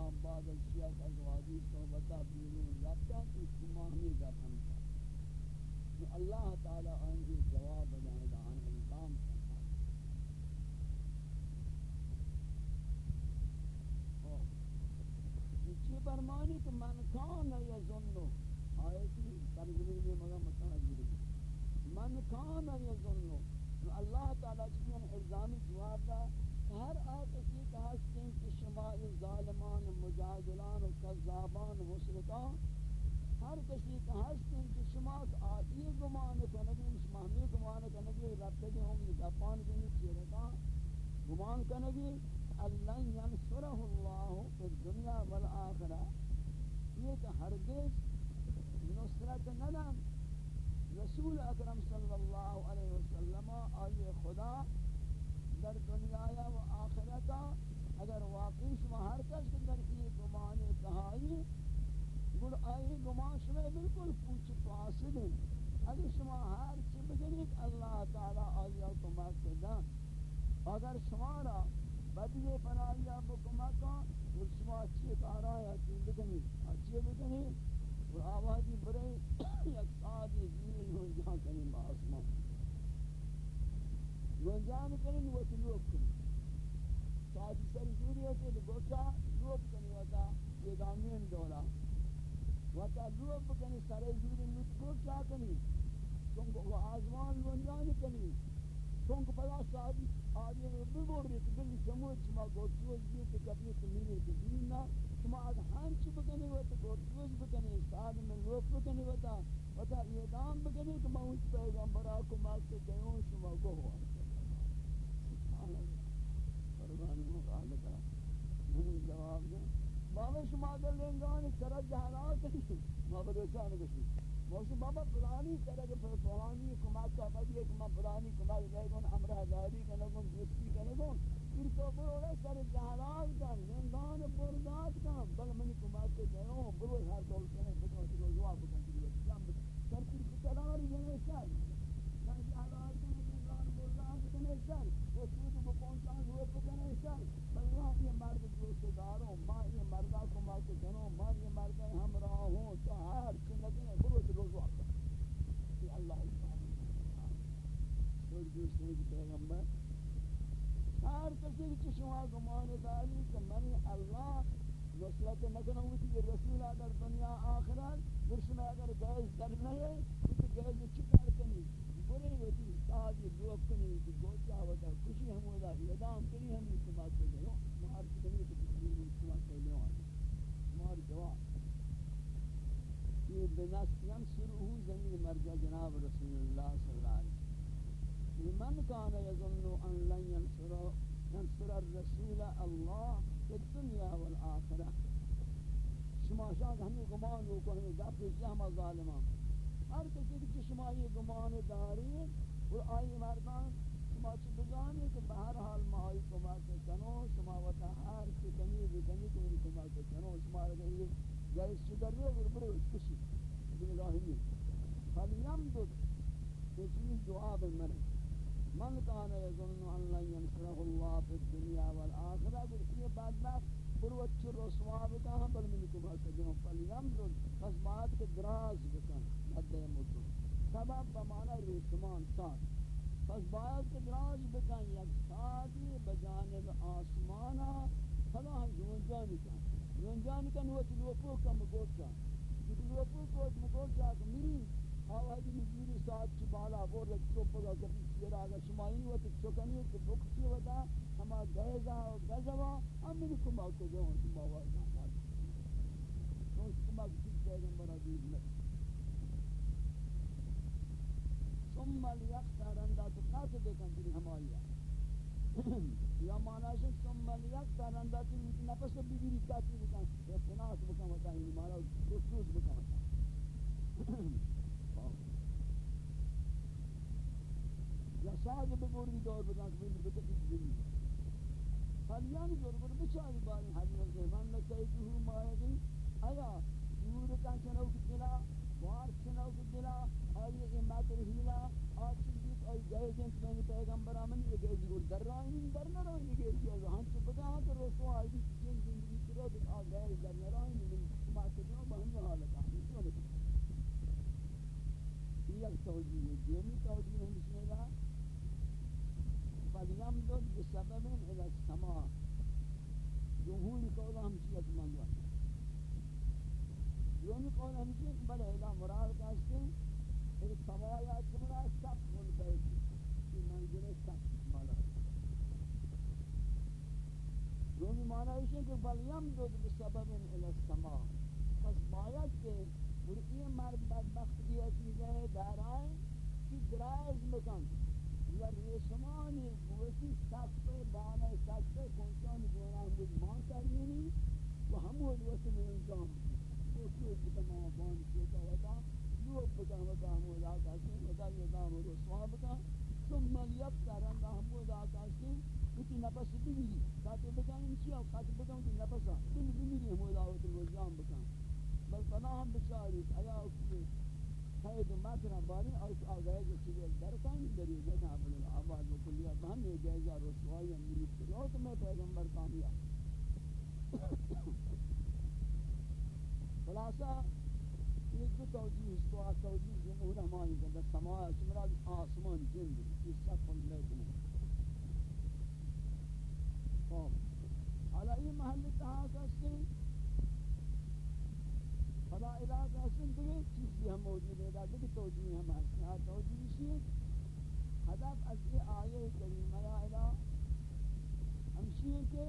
کام بعد الشیخ ازوادی صحبتہ بیرون رکھتا تو شماہمی کا پھنسا اللہ تعالی آئیں جواب دائیں دان الزام چی برمانی کہ من کان یظنو آیتی ترجمه میں مگا متعجر من کان یظنو اللہ تعالی چیزیں الزامی جواب دا ہر آتشی کا ہستیں کہ شما ظالمان مجادلان و کذابان و مشرکان، ہر کسی کا ہستیں کہ شما آئی گمان کنگی شما ہمیں گمان کنگی رب تگی ہم نگپان گنی چیرکا گمان کنگی اللہ ینصرہ اللہ فی الدنیا والآخرہ۔ یہ کہ ہرگز نصرت ندن رسول اکرم صلی اللہ علیہ وسلم آئی خدا در دنیا و آخرتا اگر واقعی شما ہر کس در یہ گمان کہائی گل آئی گمان شما بالکل پوچھ فاسد ہیں اگر شما ہر چی بگنید اللہ تعالی آئی کمک دن اگر شما را بدی پناہی آپ کمک گل شما اچھی کارا یا چی بگنید اچھی بگنید اور آوازی برے یک سادی زیر نونجان کنیم آسمان. نونجان کنیم و تلوک کنیم سادی سر زوری ہوتے تو گوشا لوک کنیم وطا یہ دامین دولا و تعلق بکنی سر زور نطقو کیا کنی چونکہ وہ آزمان لنجان کنی. چونکہ پدا سادی آدی ببور ریت بلی چمود شما گوشوز بیت کبھی تمیلی بزینا شما از ہنچ بکنی و تا گوشوز بکنی ساد من لوک بکنی و تا و تا اعدام بکنی کہ میں اس پیغمبرہ کو مات دیوں شما گو ہوا سبحان اللہ فرمانی مخالقہ میں جواب دیں بابا شما در لنگان سر جہالات ما بدوچان گشی موش بابا پرانی کرے کہ پرانی کماک کا بگی ایک ماں پرانی کماک گئے کن امرہ داری کنگون دوستی کنگون پھر تو برو سر جہالات کن زندان برداشت کن بل منی کماک کے گئے ہوں، برو ہر دول کنے بکن تو جواب بکن تو جنب سر پھر کتلاری جنے سر سر جہالات کن لنگان بردات کنے سر وہ سود بپونچان ہوئے بکنے سر بلوان یہ مرد دوست داروں ماں یہ مردہ کو ماں کے جنوں ماں یہ مردہ ہمراہ ہوں تو ہر چنگنے بروت روز وقت کہ اللہ روز دوست ہے پیغمبر ہر کسی کی شما گمان داری کہ منی اللہ نصرت نکنوں کہ رسول اگر دنیا آخرت درشنا اگر گیز در نہیں تو گیز چکار کنی برے ہوتی سادی لوگ کنی کہ گوچا ہوتا خوشی ہم ہوتا ادام کنی ہم استعمال کرنے ہو مہار کنی تو کسی استعمال کرنے ہو مہار جواب یہ بنفس ینصرہ زمین مرجع جناب رسول اللہ صلی اللہ علیہ وسلم من کان یظن ان لن ينصر ينصر الرسول اللہ فی الدنیا والآخرہ شما ہمیں گمان ہو کو ہمیں گپ سے ہم ظالمان. ہر کسی کی شما یہ گمان داری اور آئی مردان شما چھ بزانی کہ بہرحال ماہی کما کے کنو، شما وطا ہر چکنی بکنی کو ان کے کنو. شما رہے یہ جائز چکر رہے اور برے اس کشی دن راہی نہیں فلیم دود یہ چیز جواب من من کانا یظن ان لن ینصرہ اللہ فی الدنیا والآخرہ یہ بدبخت بروت چر رسوا بکا ہم بل من منی کما سجنوں فلیم دود پس بات کے دراز بکن مدہ مدو سبب بمانا ریتمان ساتھ۔ پس باید کے دراز بکن یک ساتھی بجانب آسمانا فلا ہم جونجانی کن جونجانی کن وہ تلوپو کم گوچا تلوپو کوت مگوچا کہ میری آوازی مجیری ساتھ چی بالا بور رک چوپا گا کبھی سیر آگا شمائی وقت چکنی کہ بکسی ودا ہما گیزا و گزوا، ہم منی کما کو جو ہوں تم آواز نہ تو اس کما کسی پیغمبر عزیز میں ثم لیقترن دا تو قاس دیکھن تیری ہمایا یا مانا ہے ثم لیقترن دا تیری نفس بگیری کاتی بکن احسناس بکن وطا ہی مانا رسوز بکن وطا یا ساز بگوری دور بدن که بینی بده بیش بچاری باری حالیان سے من نکای مایدی آیا نور کن چنو کی دلا وار چنو کی دلا آیا یہ ماتر ہیلا آج چیز آئی گئے جنس میں نے پیغمبر آمن یہ گئے جی در رہا ہی در نہ رہا یہ گئے جی ہم سے بدا ہاں کہ رسو آئی جن زندگی کرو کہ آ گئے در نرائیں من شما کتنا بہن حالت آمین تو نہیں یہ توجیہ ہے دومی توجیہ ہم بسم اللہ فَلْيَمْدُدْ بِسَبَبٍ إِلَى السَّمَاءِ جمهوری قول ہم چیت منگوا دومی قول ہم چیت بلے الہ مراد کہتے ہیں ایک سمایا چمرا سب منتحی کی منزل سب مالا دومی معنی ہے کہ فَلْيَمْدُدْ بِسَبَبٍ إِلَى السَّمَاءِ۔ پس باید کہ یہ مرد بدبخت یہ چیزیں دارائیں کہ دراز مکن یا ریشمانی بوسی سخت بانے سخت کنچان گونا بود مان ترینی و ہم وہ دوست میں انجام وہ کوئی بکم بان چیتا ودا لوگ بکم ودا ہم ودا کسی ودا یہ دام رسوا بکم ثم لیفترن ہم ودا کسی کتی نفس بگیری کاتے بکن انچیا بکن کی نفسا بگیری بگیری ہم ودا ہوتا الوزیان بکن بل پناہ ہم بچاری آیا اکتی خید و مکر باری آیت آگاہ جو چیزیں درکانی دری جگہ بل العباد و کلیات ہم یہ جائزہ رسوائی ہم مریض کرو تو میں پیغمبر کامیاب خلاصہ یہ دو توجیہ اس تو آت توجیہ جمہور ہمانی کہ سماع سمراد آسمان جند اس سب لیکن خوب محل تہا کستے خدا علاقہ حسن، دیگه چیزی هم موجود ہے دیگه توجیه هم هست، یہاں توجیه چیه هدف از یہ آیه کریمه یا الہ ہمشی ہے کہ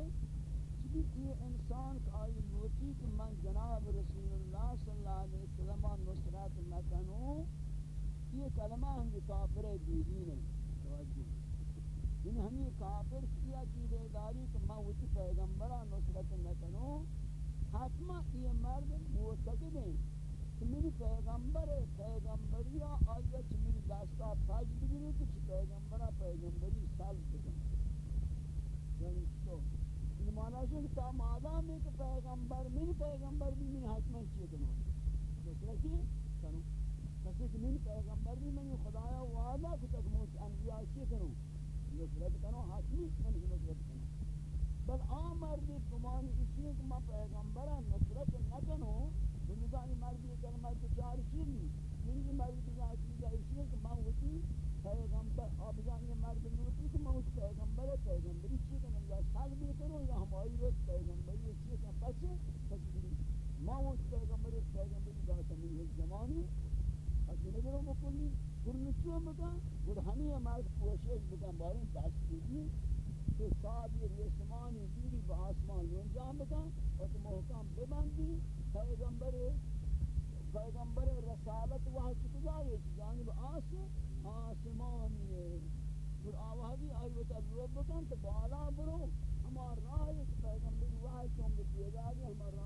چبی یہ انسان کا آئی لوٹی کہ من جناب رسول اللہ صلی اللہ علیہ وسلم نصرت مکنو یہ کلمہ ہم کافر دیدین ہے ہمیں کافر کیا چیزیں داری کہ میں وچی پیغمبرہ نصرت مکنو حتما یہ مرد معتقد ہیں کہ میری پیغمبر ہے پیغمبری آیا چھ میری دستا پاج بگیری کہ چھ پیغمبرہ پیغمبری سال بکن یعنی تو، یہ معنی ہے کہ تا مادام ہے کہ پیغمبر میری پیغمبر بھی میری حتما چیئے کنو دوسرا کی کنو کسی کہ میری پیغمبر بھی میں خدایا وعدہ کہ تک موت انبیاء چیئے کنو نصرت کنو حتمی من نصرت کنو بل آن مردی گمان اسی کہ میں پیغمبرہ نصرت نکنو بنظامی مردی کلمہ چار چیزی یعنی مردی بزا چیزا اسی کہ میں ہوتی پیغمبر آبزانی مرد نوتی کہ میں ہوتی پیغمبر پیغمبری چی کہ میں سال بھی کرو یا ہماری روز پیغمبری چی کہ بچے تجبری میں ہوتی پیغمبر پیغمبری ذات من ہے زمانی حتی نگرو مکلی کرنچو مکا اور ہمیں مرد کوشش بکن بارن دست دیدی کہ صاحب یہ ریشمانی دیری با آسمان لنجام بکن اور تو محکم ببندی، پیغمبر پیغمبر رسالت وہاں چکزاری جانب آس آسمانی اور آوازی آئیوتا روب بکن تو بالا برو ہمار راہ ایک پیغمبر وحی چون بتیداری ہمار راہ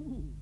در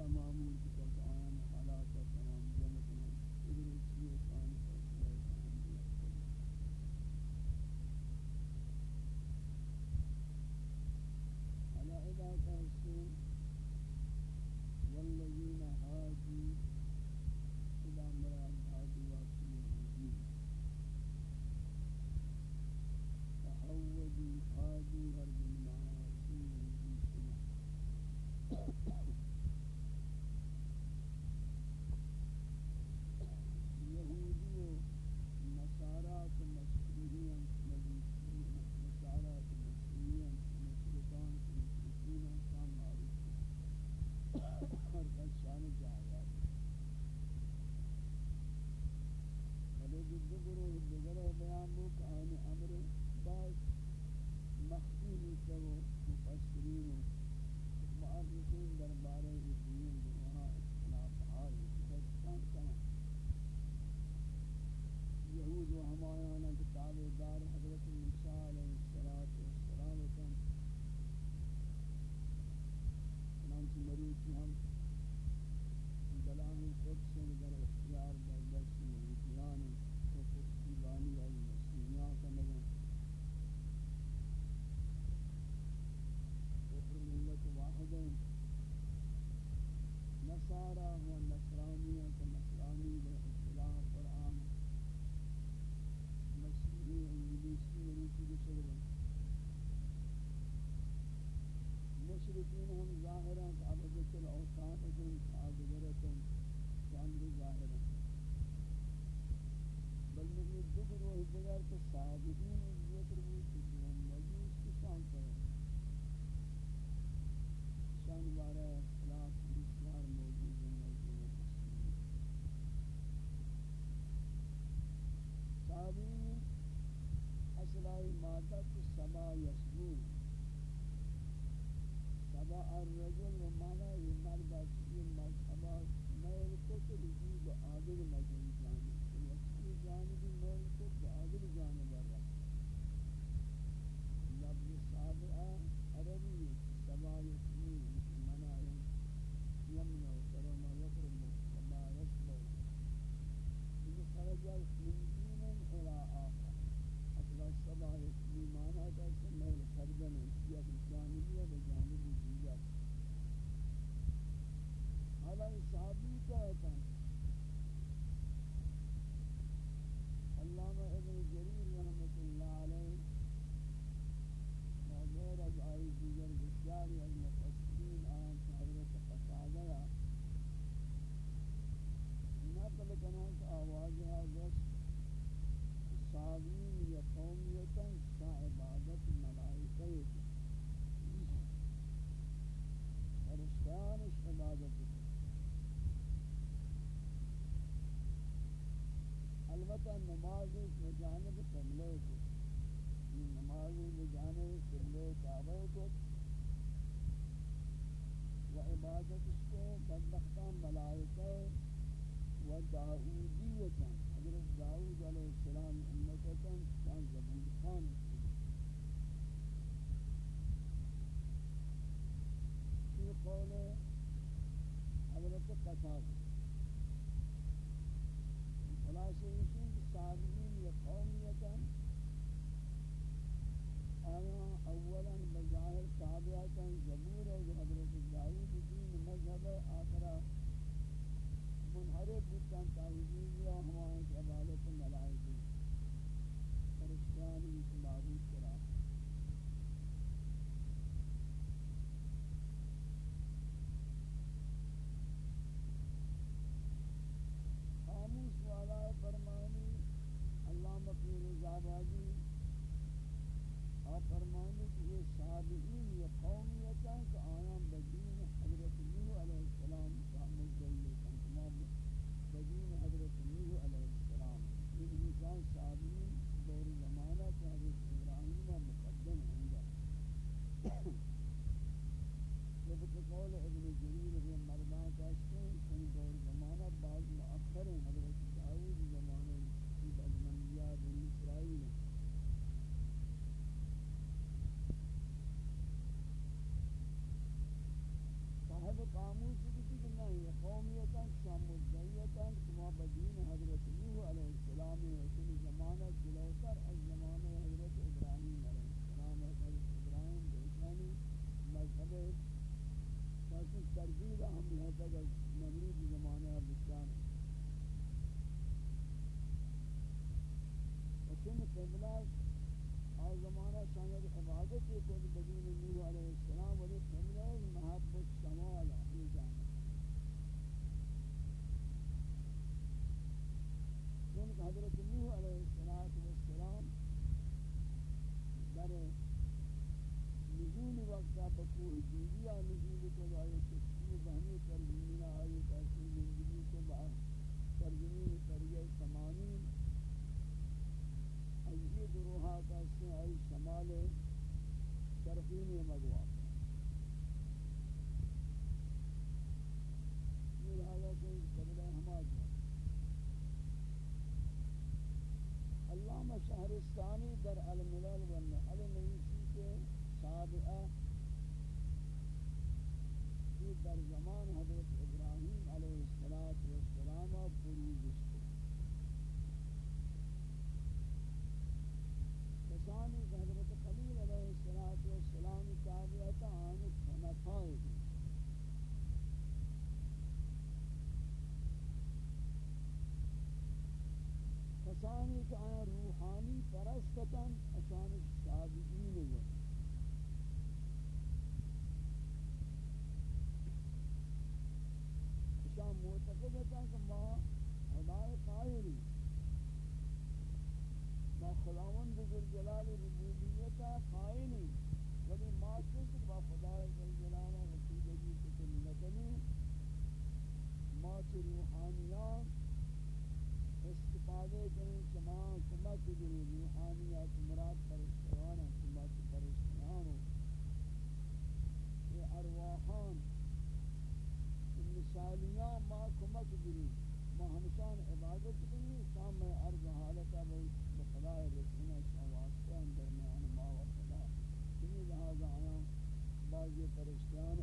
اختیار در دست یہودیان کو پشتیبانی said, وتا نماز بجانب قبلے کو۔ نماز بجانب قبلے کعبہ کو۔ و عبادت اس کو بدبختان ملائکہ و داودیتاً حضرت داود علیہ کو بگی شهر الثاني در الملل و نسبتاً اشان تابعین و اشان معتقد ہیں کہ ما خدای قاہری ما خداون بزر جلال ربوبیتا قاہری ولی ما چونکہ با خدای جلالہ رسیدگی کسی نکنی ما چونکہ روحانیان دیگر روحانیات مراد پرشتیان ہیں بات یہ ارواحان مثالیان ما کمک گری ما ہمشان عبادت کنی شام میں عرض حالتا بہت بخلاء رسولہ شام واسطہ اندر میں ما و خدا کنی لہذا آنا بعضی پرشتیان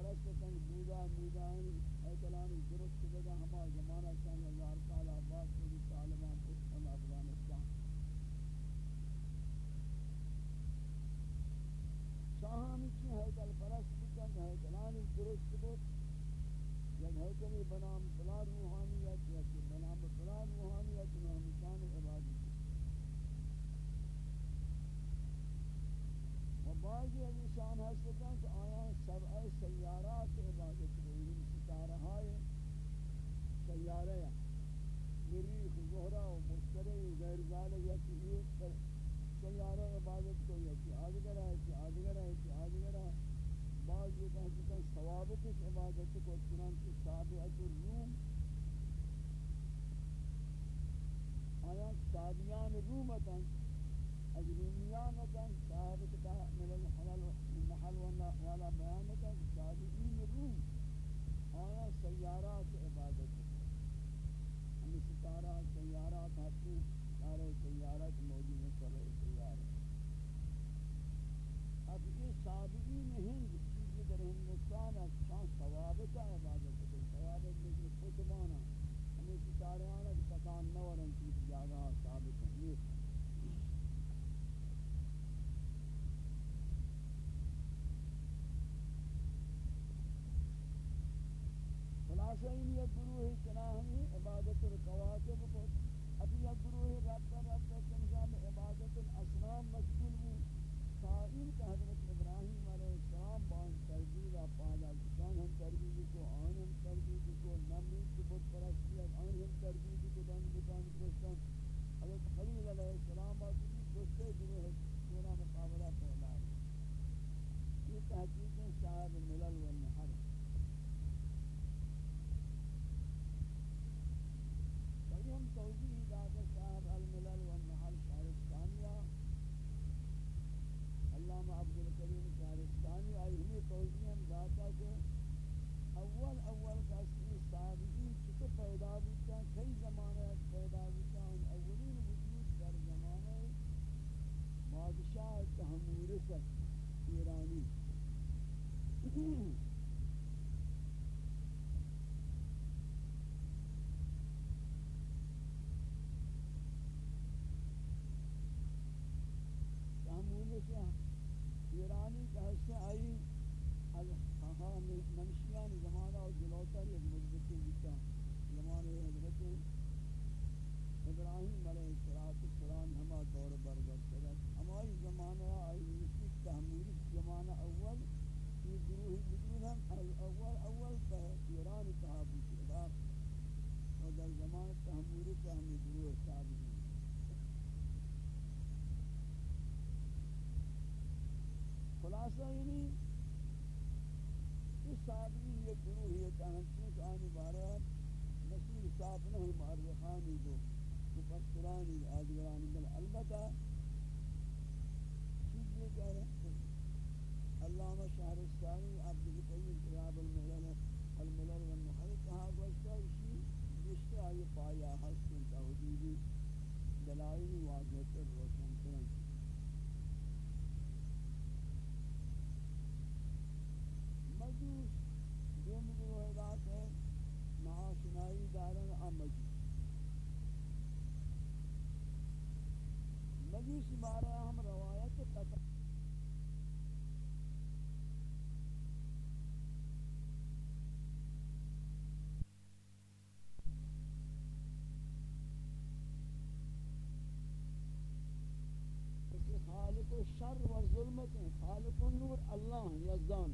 آغاز کتن کہ آیا سبع سیارات عبادت گوئی ستارہ ہائے سیارہ یا مریخ زہرہ و مشترے غیر ذالہ یا یہ سیارہ عبادت کو یا کہ ہے کہ آدگر ہے کہ آدگر ہے بعض یہ کہتے ہیں ثوابت اس عبادت کو چنانچہ تابعت الروم آیا تابعان روم اتن اجرومیان گروہ ہی خلاصہ یعنی یہ صادقی یہ گروہ یہ تاہم چونک آنی بارہ مسئول صاحب نہ ہوئی معرخانی جو مفسرانی آدگرانی بل البتہ چیز یہ کہہ رہے ہیں علامہ شہرستانی حدیث بارہ ہم روایت قطع خالق و شر و ظلمت خالق و نور اللہ یزدان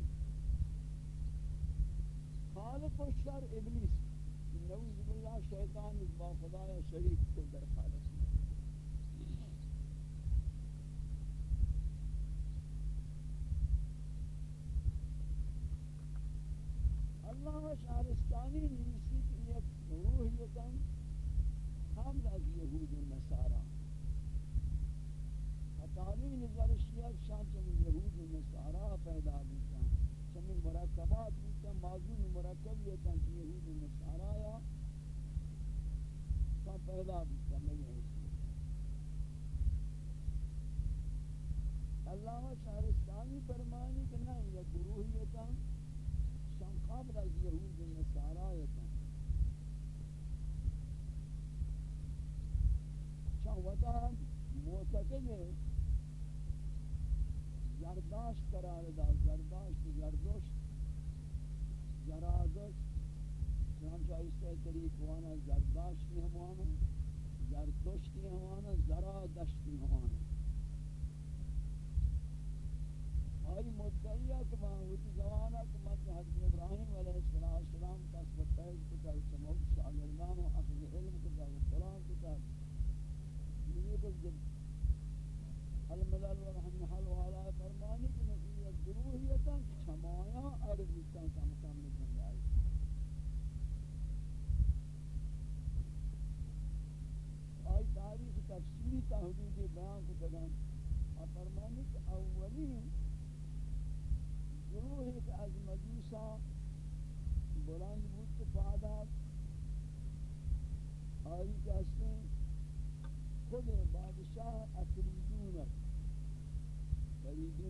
خالق و شر ابلیس نوز باللہ شیطان با خدا یا کو در خالق Mm-hmm.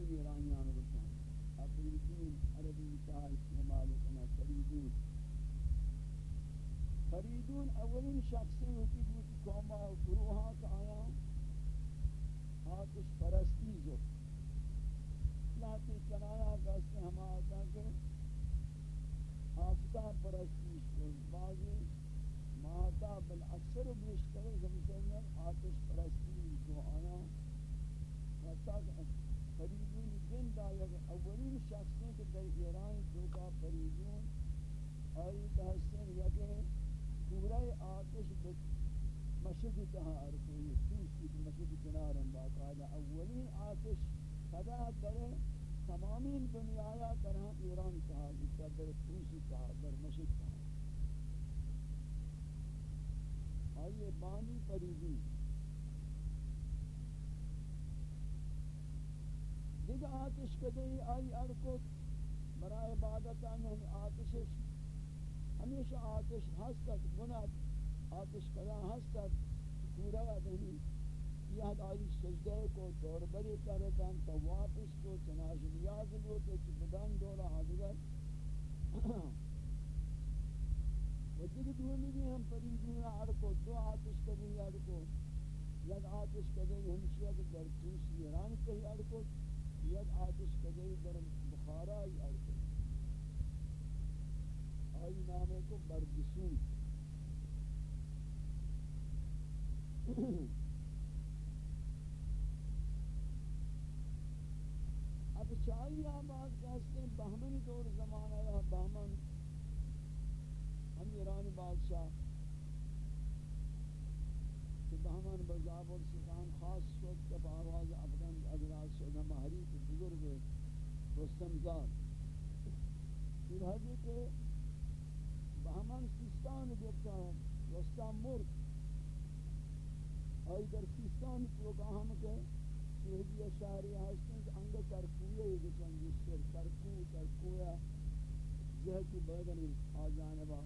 ایرانیان بکن افریدون عربی کا استعمال کنا فریدون فریدون اولین شخصی ہوتی بود قومہ و گروہاں کا آیا آتش پرستی جو اصلاحاتی چنایا کہتے ہم آتا کہ آفتاب پرستیش کو بعضی ماہتا بالاکثر بیشتر زمزنین آتش پرستی جو آیا حتی کہ فریدون جن دا یک اولین شخصیں کہ در ایران جو کا آئی تحسن یک پورا آتش مشد تہا ارکوی توسی مشد کنارن باقاعدہ اولین آتش خدا در تمامی دنیا یا طرح ایران کہا جتا در پوسی کہا در مشک کہا آئیے بانی پریدی دیکھ آتش کدئی آئی ارکت برای عبادت ہمیں آتشش ہمیشہ آتش ہستت گنات آتش کدا ہستت، پورا دہنی یاد آئی سجدے کو دور بری کردن، تو واپس کو چناش نیاز لو تو بدن دورا حاضر و دیگه دومی بھی ہم پریدون آر کو، دو آتش کدیں یاد کو یک آتش کدیں ہمشیہ در توس ایران کہی آر کو یک آتش کدیں در بخارا آر کو آئی نامے کو بردسون اب چاہیے آباد کہتے ہیں بہمن دور زمانہ یا بہمن۔ ہم ایرانی بادشاہ۔ کہ بہمن بزاب السلطان خاص شد کب آواز افغان اجراز شد ہم حریف بزرگ رستم زاد پھر حضی کہ بہمن سیستان گفتا رستم مرد آئی در سیستان پروگرام کے شہدی اشاری ہستن کہ انگا ترکویہ ہی گسن جسر ترکو ترکویا جہتی بدن آجانبا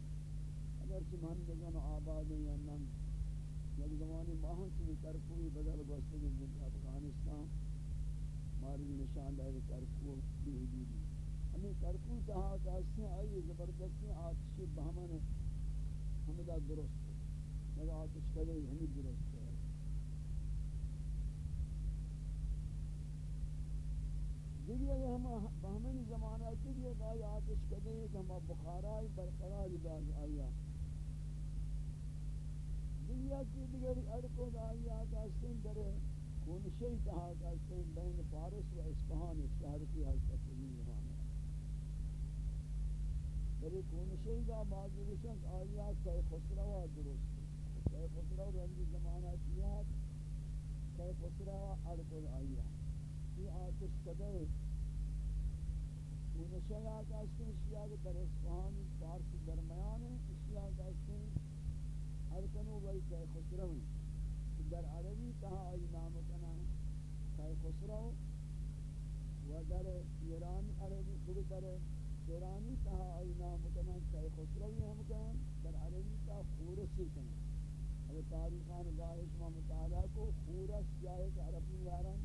اگر چمان بزن آباد یا نم. یک زمانی ماہن چمی ترکوی بدل گوستے گی افغانستان. ماری نشان دائے ترکو بھی حدودی ہمیں ترکو تہا کہ اس نے آئی زبردستی آتشی بہمن ہمیں درست ہے مگر آتش کلے ہمیں درست ہے دیگر دیگه ہم بہمن زمانہ دیگه کہ آتش کدے کہ ہم بخارائی برقرار باز آیا دیگه کی دیگر اڑکو آیا کا سن در کون شئی کہا کا سن بین فارس و اصفہان شہر کی حضرت زمانہ در کون شئی آیا کہ خسرو درست کہ خسرو رنگ زمانہ کیا کہ خسرو اڑکو آیا یہ آتش کدے وہ نشیا کہتے ہیں شیعہ کے در اصفہان فارس درمیان ہے شیعہ کہتے ہیں ہر کنو کہ خسرو در عربی کہا آئی نام کنا کہ خسرو و در ایران عربی در در ایرانی کہا آئی نام کنا کہ خسرو ہی ہم کنا در عربی کہا خورسی کنا اگر تاریخان گاہش و مطالعہ کو خورس جائے کہ عربی یاران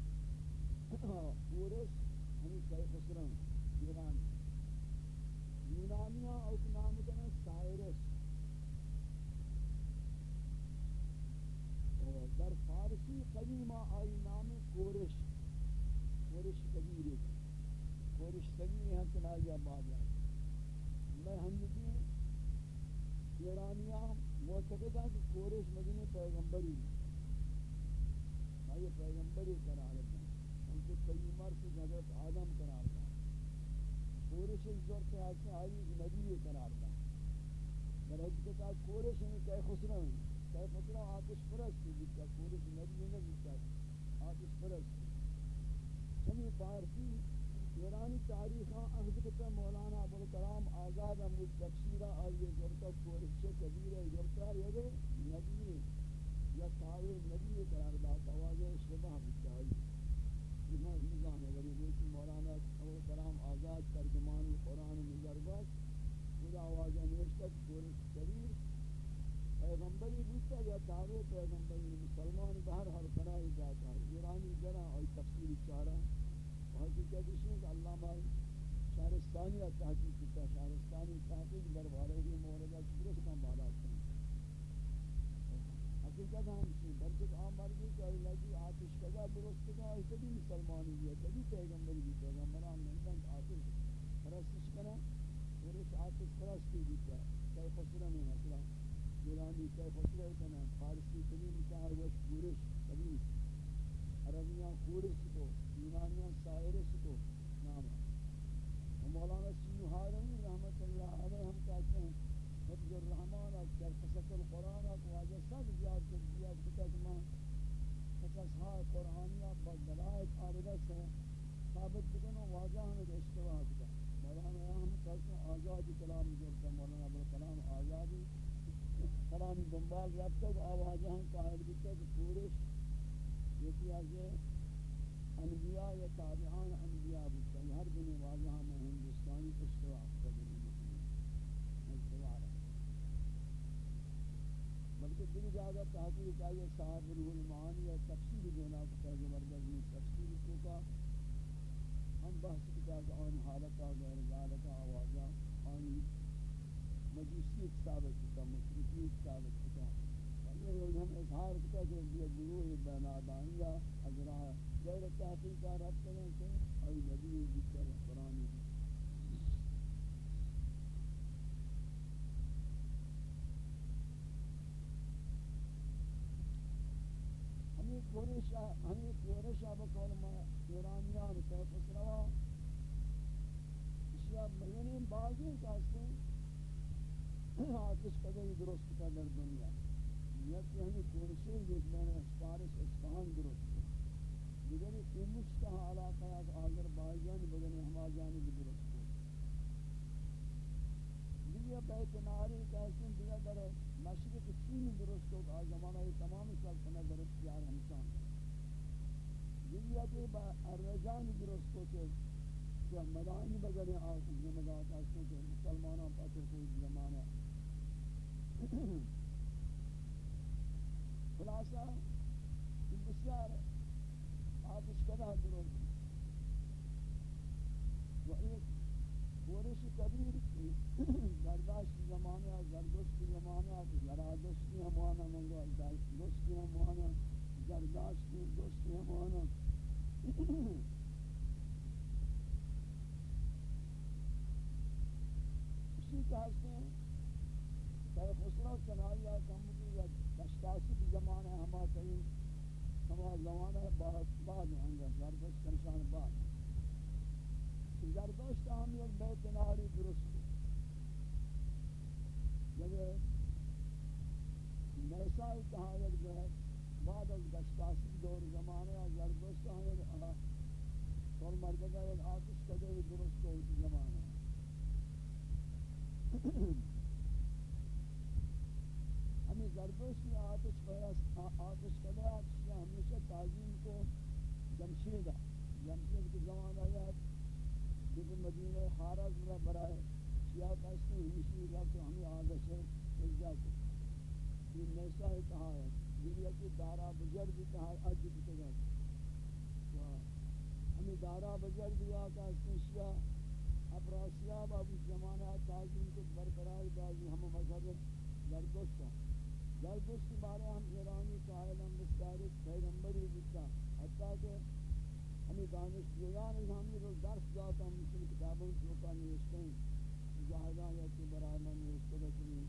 پورش ہمیں کئی خسرن ایران یونانیاں اوک نام کنا سائرس در فارسی قدیمہ آئی نام کورش کورش کبیری کورش کبیری ہم تنائی آباد ہے میں ہندگی ایرانیاں معتقد ہیں کہ کورش مدنی پیغمبری آئیے پیغمبری قرار دیں ان کے قیمر سے حضرت آدم قرار دیں. کورش اس دور سے آج سے آئی نبی قرار دیں. در حقیقت آج کورش ہمیں کئی خسرہ ہیں کئی خسرہ، آتش پرست. کی بیتا کورش نبی نبی بیتا آتش ہاں، پرست چمی پارسی ایرانی تاریخاں احضرت مولانا ابوالکلام آزاد امود تفسیرہ آئیے زورتا کورشے کبیرہ زورتا یہ نبی یا تاویر نبی قرار داتا واضح شبہ بچائی ایمان نظام ہے ولی روچی مولانا ابوالکلام آزاد ترجمان قرآن مجربت خدا واضح نوشتا کورش کبیر پیغمبری بودتا یا دعوی پیغمبری مسلمان بہر ہر قرآن جاتا ہے ایرانی جرہ اور تفسیر چارہ حقیقت اس میں کہ علامہ شہرستانی تحقیق کیا شہرستانی تحقیق دربارے کی موردہ درست کا بالا کریں۔ حقیقت ہم سے بلکہ عام مرضی کہ لگی آتش کذا درست کا ایسے بھی مسلمانی بھی ہے، کبھی پیغمبر بھی پیغمبران نہیں آتش پرستش کریں اور اس آتش پرستی بھی کیا، کئی خسرہ میں مسئلہ ایرانی کئی خسرہ کنا فارسی کبھی مکہ وش پورش کبھی عربیاں خورش کو یونانیاں سائرش کو نام ہے مولانا سیو حارمی رحمت اللہ علیہ ہم کہتے ہیں حفظ الرحمن در قصص القرآن کو واجہ سب زیاد کر دیا کتک ماں قصص ہاں قرآنیہ بلائک آردت سے ثابت بکنو واجہ ہمیں اشتواہ کتا مولانا ہم کہتے ہیں آزادی کلام جرتا مولانا ابوالکلام آزادی، کلامی دنبال رابطہ کو آوازہ ہم قائل بیتا کہ پورش یکی از انبیاء یا تابعان انبیاء بودتا یہ ہر دن واضح میں ہندوستانی اشتوا قدری اشتوا بلکہ دل جاگہ تحقیق آئیے صاحب روح المعانی یا تفسیر دینا کتا زبردست میں تفسیر کو کا ہم بحث کتا کہ آن حالتا غیر ذالتا آوازہ آنی مجوسی ثابت کتا مشرکی ثابت کتا یہ ہم اظہار کرتا کہ یہ گروہ بنادانیہ اجرا غیر تحقیق کا رب کریں کہ ای نبی کی ذکر قرآن ہمیں قریش ہمیں قریش بقول ما ایرانیان سے فسروا اشیاء ملنین بعضی کہتے ہیں آتش قدر درست کا دنیا۔ کورشی یک میں فارس اصفهان درست ہے دیگری امش علاقہ از آذربائیجان بدن ہما جانب درست ہے بیت ناری کہتے ہیں دیگه در مشرق چین درست ہو آج زمانہ تمام سلطنت در اختیار ہمشان دیگه کہ با ارجان درست ہو کہ کہ مدانی بگرے آسن زمدات آسن کہ مسلمانوں پاتر کوئی زمانہ خلاصہ بسیار آتش کدا درست و ایک ورش کبیر کی برداشت زمانہ زردشت زمانہ زرادشت ہمانا منگا دشت ہمانا زرداشت دشت ہمانا اسی کہتے ہیں کہ خسرو چنائیہ کمکی یا دشتاسی کی زمانہ ہما کئی ہما زمانہ بعد بعد ہنگا زردشت کنشان بعد زردشت ہم یک بیت ناری درست جگہ نیسا کہا یک جو ہے بعد از دشتاسی دور زمانہ زردشت ہم یک کل مردگا یک آتش کدے درست کو اسی زمانہ ہمیں زردوش کی آتش پرست آتش کدے آتش یا ہمیشہ تعظیم کو جمشیدہ جمشید کی زمان آیات دیکھ مدینہ خارج را برائے شیعہ کہتے ہیں ہمیشی رب تو ہمیں آدش ہے اجزا کو یہ نیسا ہے کہا ہے دیگیا کی دارا بجر بھی کہا ہے۔ اج بھی کہا ہے ہمیں دارا بجر دیا کا سنشیا اپراسیا بابو زمانہ تعظیم کو برقرار بازی ہم مذہب زردشت زردشت بارے ہم ایرانی قائل ہم مستعرق پیغمبری بکتا حتیٰ کہ ہمیں دانش دیان ہمیں روز درس جاتا ہم مسلم کتابوں جو کا نوشتے ہیں جہادان یا کہ برای من نوشتے ہیں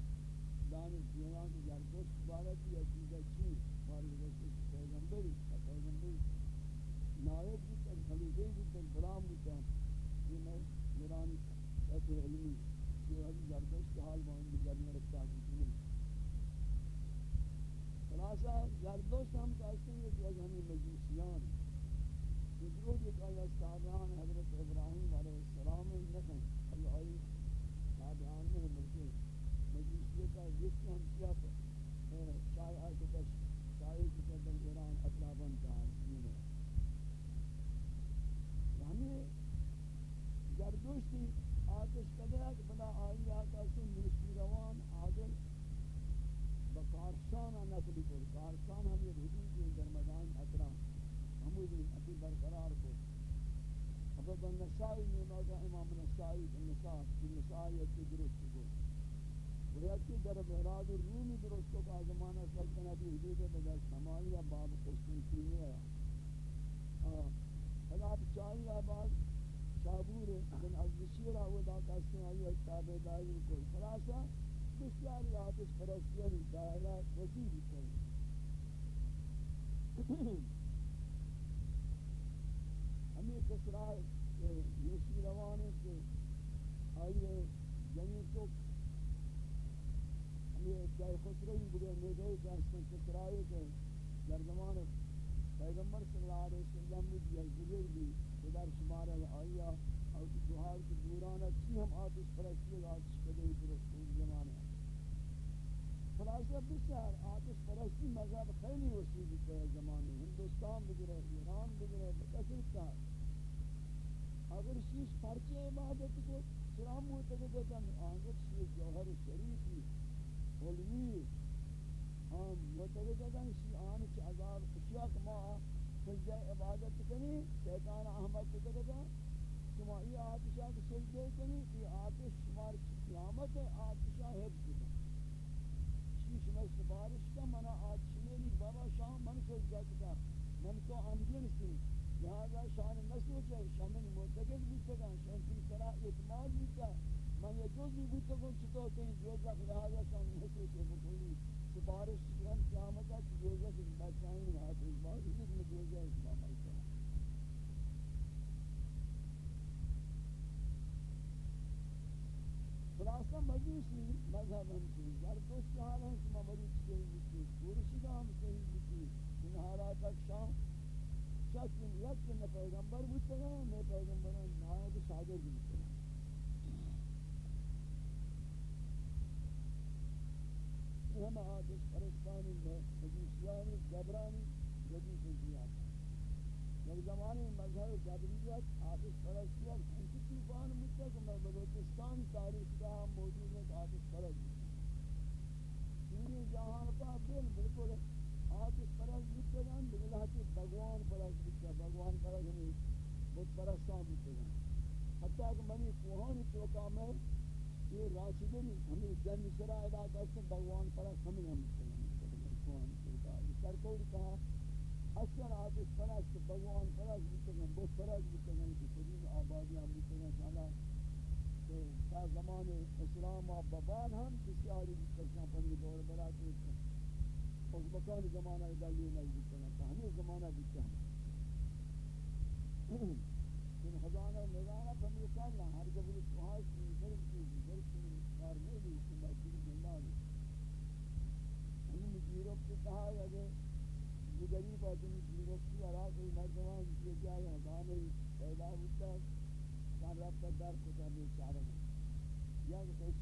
دانش دیان کی زردشت بارے کی یا چیزیں چی بارے زردشت پیغمبری پیغمبری نائب بھی تک خلیفے بھی تک غلام بھی تک یہ میں ایران سطح علمی جو ہے زردشت حال موجود بھی جرمی رکھتا ہے خلاصہ زردشت ہم کہتے ہیں۔ کہ ہمیں مجوسیان درود ایک آیت تابعان حضرت ابراہیم علیہ السلام نکن اللہ آئی تابعان میں ملتے مجلسیت کا جس ہم کیا شائع کو تش شائع کی قدر ایران اطلاباً تعالی ہے ہمیں گردوشتی آتش قدر کہ بنا آئی آتا سے مرسی روان عادل بکارشان نقلی کر کارشان ہمیں حدود در مدان اطرام حمودی ابھی برقرار کو اب ابن نسائی نے ماذا امام نسائی النساء النسائی کی درست کو ویات کی در بہراد رومی کو کا زمانہ سلطنتی حدود بدر شمالی باب قسطنطینیہ ہے۔ ہاں، خلاف چاہیے آباد شابور بن عزشیر آودا کہتے ہیں آئیے تابع کو خلاصہ، بسیاری آتش پرستیانی دائرہ وزیری کریں ہمیں کسرا یوسی روانے کے آئیے جنی تو ہمیں جائے خسرہی بگے نیدہی داستان کسرائی کے در زمان پیغمبر صلی اللہ علیہ وسلم بھی یا بزرگ بھی بدر شمارہ آئیہ اور دوہار کی دورانہ چی ہم آتش پرستی آتش پدہی درست اس زمانے خلاصہ بسیار آتش پرستی مذہب خیلی وسیع ہے زمانے، ہندوستان بگرے ایران بگرے بکثر کار اگر شیش پرچے عبادت کو سلام ہوتے کہ آنگر شیش جوہر شریفی علمی ہم ہاں، ہوتا کہ متوجہ شی آن چ عذاب اشیاء ما سجدہ عبادت کنی، شیطان احمد کو کہتا شما یہ آتشاہ کے سجدے کنی، یہ آتش شمار قیامت آتشاہ حفظ کنی شیش میں سفارش کا منا آتش میں بابا شاہ من سجدہ کتا من تو امجن سی لہذا شان نسو چاہے شامن مرتگل بیتا گا شان کی طرح اعتماد بیتا من یہ جز بھی بیتا گا چھتو کہیں جوزہ لہذا شان نسو چاہے بکلی سپارش کرن قیامتا کہ جوزہ کی بچائیں ہاتھ اس بات اس میں جوزہ اس بات ایسا خلاصہ مجوسی مذہب ہم کی زرتوش حال ہے کہ مریض صحیح بیتی پورشدہ ہم صحیح بیتی ان حالات شام شخص یک کہ پیغمبر بودتا ہے میں پیغمبران نائب شاگر بودتا ہے ہم آتش پرستانی مجوسیانی جبرانی جدیس زیاد یک زمانی مذہب جبریت آتش پرستیت ہنچی طوفان بودتا کہ میں بلوچستان تاریخ کا موجود ہے آتش پرست پوری جہان کا بل بالکل آتش پرست بیتگان بگلا کہ بھگوان پرست بیتا بھگوان پرست ہمیں بہت پرستان بیتگان حتیٰ کہ منی کوہانی توقع میں یہ راشدن ہمیں جن سرا ادا کرتے بھگوان پرست ہمیں ہم بیتگان کوہانی توقع یہ سرکور کہا اکثر آتش پرست بھگوان پر پرست بیتگان بہت پر پرست بیتگان کہ قدیم آبادی ہم بیتگان شانا کہ تا زمان اسلام آبابان ہم کسی آری بیتگان پر دور براتی اس مکان زمانہ دلی نزدیک کرنا تھا ہمیں زمانہ بھی چاہنا ان خزانہ نگانا ہم یہ کرنا ہر جگہ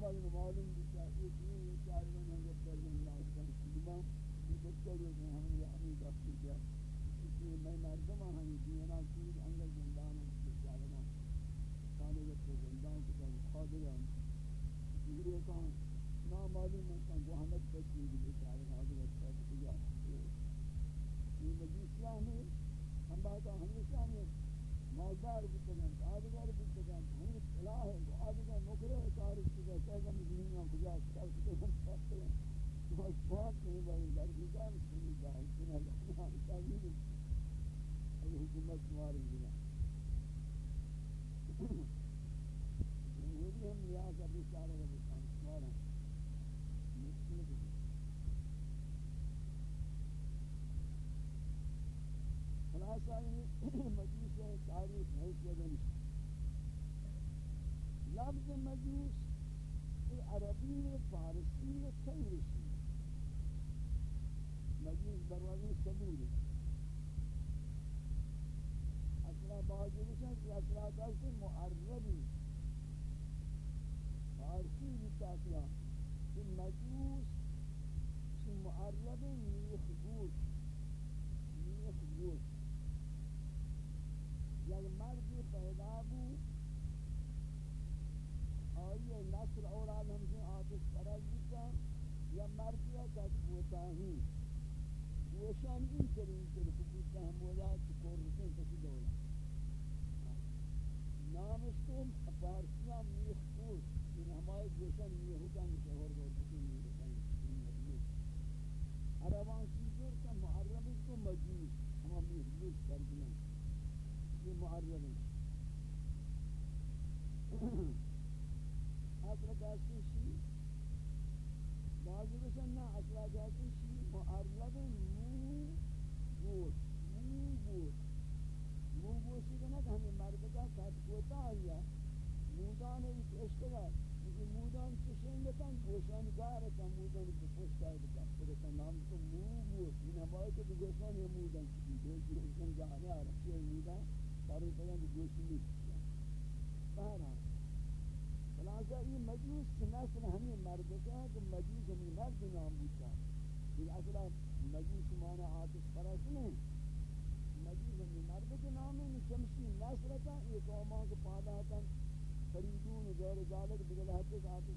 معلوم معلوم مجوس عربی و فارسی و چنگشی مجوس بروازی قبول واجہ کشی مو گوش مو گوش مو گوشی کا نہ ہمیں مرد کا کٹ کوتا آیا مودان ایک اشتگا لیکن مودان چشن بکن گوشان گارتا مودان بپوشتا بکن بکن نام تو مو گوش این ہمارے تو گوشان یا مودان چکی دوشی گوشان گارے آرکی ہے۔ مودان برای پیان گوشی نیست بہرحال خلاصہ یہ مجوس نسل ہمیں مرد کا کہ مجوس یعنی مرد نام بودتا یہ اصلا مجوس مانا آتش پرست نہیں. مجوس ہمی مرد کے نام ہے شمسی نصرتا، یہ قومان کے پادا تن فریدون غیر ذالک بگل حقیق آتش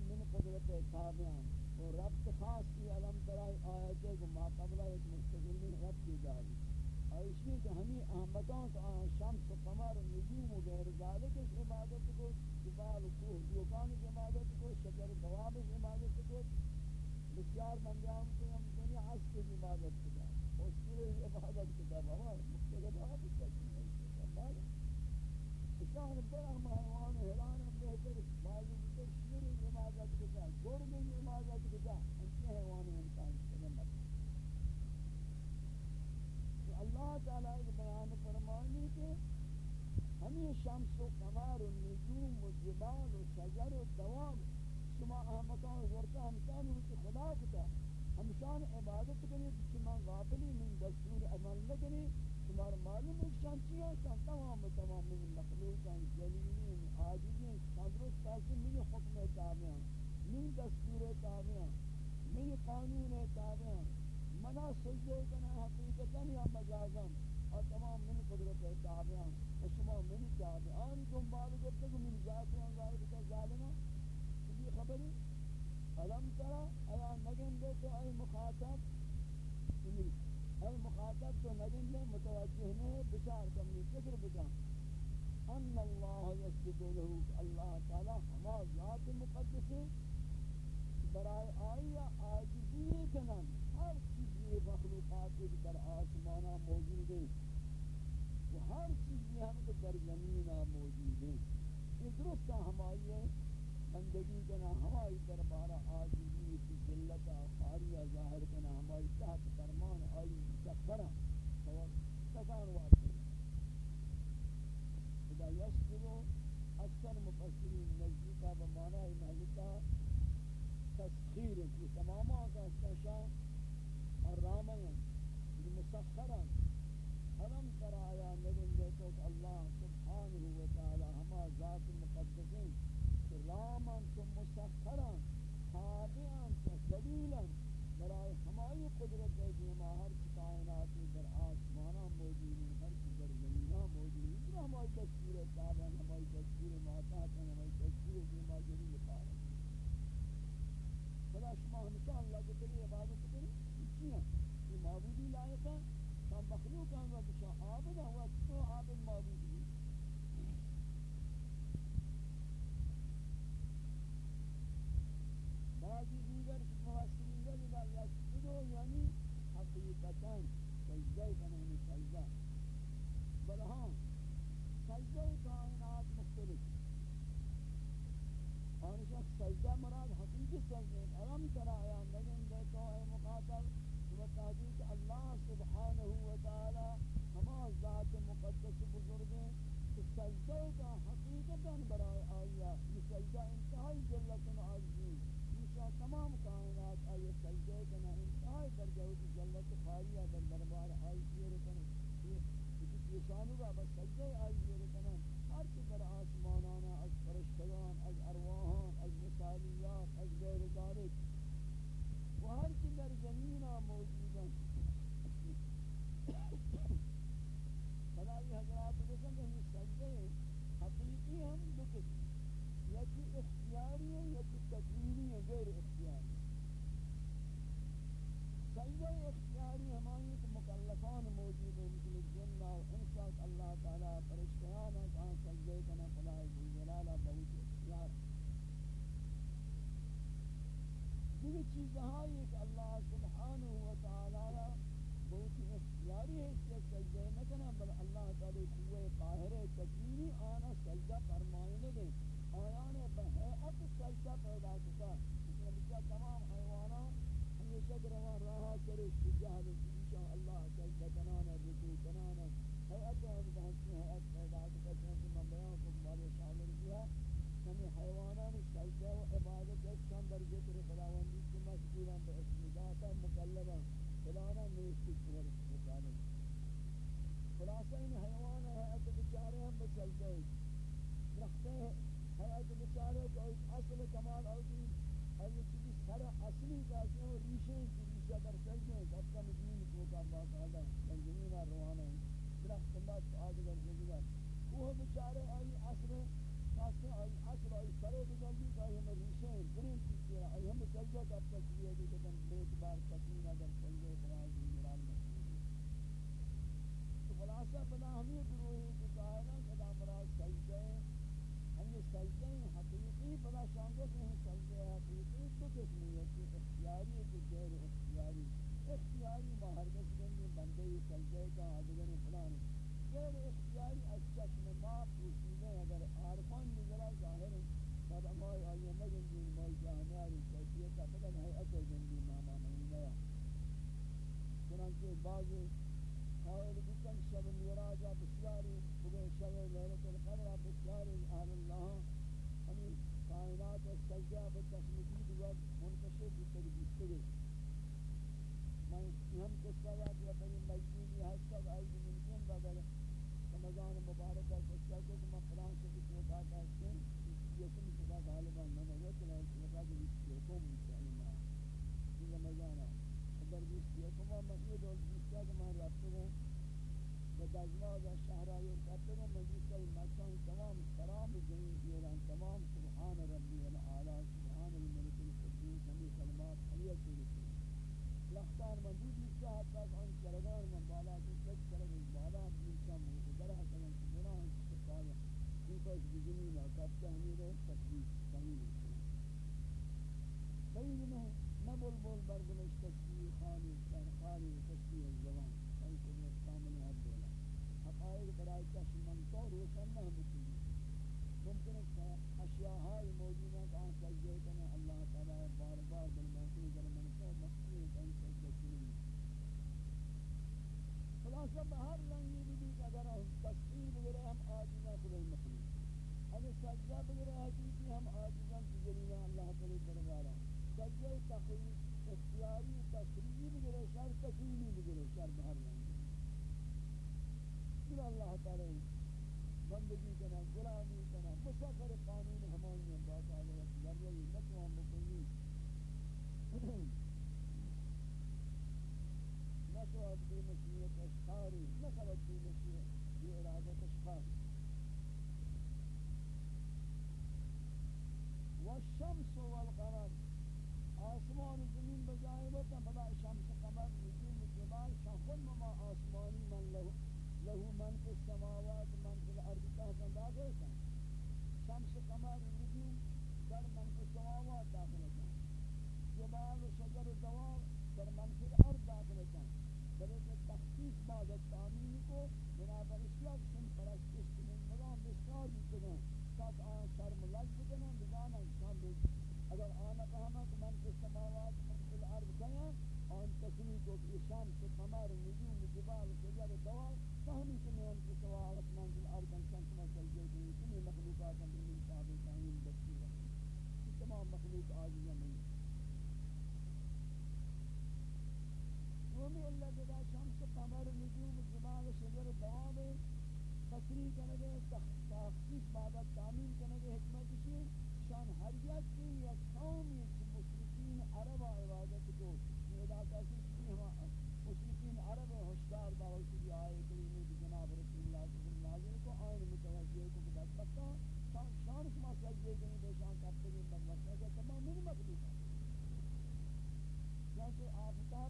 من قدرت تابعان اور رب خاص کی علم طرح آیت ہے کہ ماقبلہ ایک مستقل میں رب کی جاری اور اس لیے کہ ہمیں احمدان تو آن شمس و قمر و نجوم و غیر ذالک اس عبادت کو جبال و کوہ دیوکان اس عبادت کو، شجر دواب اس عبادت کو، بسیار بندیان کو ہم دنیا حس کی عبادت ہم ترا ایا نگن دے تو اے مخاطب سنی اے مخاطب تو نگن دے متوجہ نے بشار کم نہیں فکر بچا ان اللہ یسجد له اللہ تعالی ہم ذات مقدس برائے آئی آجزی کنن، ہر چیز یہ مخلوقات در آسمانہ موجود ہیں. وہ ہر یہ ہم کو در زمینہ موجود ہیں. یہ درست ہماری ہے بندگی جنا ہوائی دربارہ آج اجناز ہمیشہ بہر رنگی بھی اگر ہم تشکیل وغیرہ ہم آجزہ خدا مخلوق اگر سجدہ وغیرہ حقیقی ہم آجزہ کی جلیلہ اللہ تعالی دربارہ سجدہ تقریب اختیاری تشریعی وغیرہ شر تشریعی وغیرہ شر بہر رنگی پھر اللہ تعالی بندگی کرنا غلامی کرنا مسافر قانون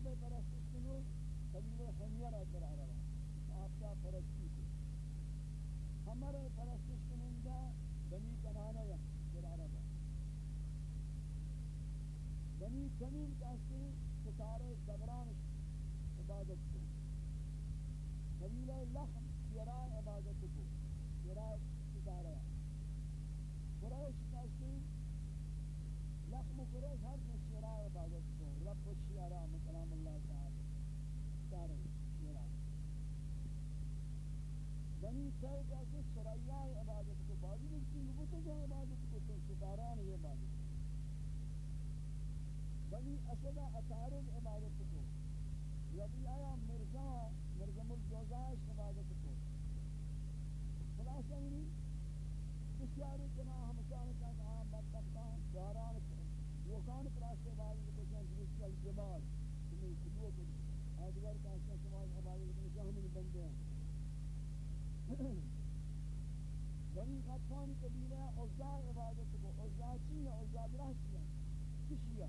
آفتاب پرستش کنو قبیل حمیر در عربا آفتاب پرستی کن حمر پرستش کننده بنی کنانه در عربا بنی کنین کسی ستاره دبرانش عبادت کو۔ قبیل لحم سیرا عبادت کو سیرا ستاره قریش کسی لحم قریش ہر یہ شے کہ سریا عبادت کو باجی نہیں کی وہ تو جہاں عبادت کو تو ستارہ نہیں عبادت بنی اسد اثار عبادت کو ربی آیا مرزا مرزم الجوزائش عبادت کو؟ خلاصہ نہیں بسیار چون قبیله عزا عبادت کو عزا چی عزا برہ چی ہے ہے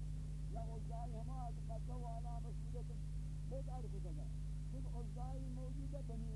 یا عزا ہما از مکہ و علا بسیرت خود عرف کتا خود عزا موجودہ بنی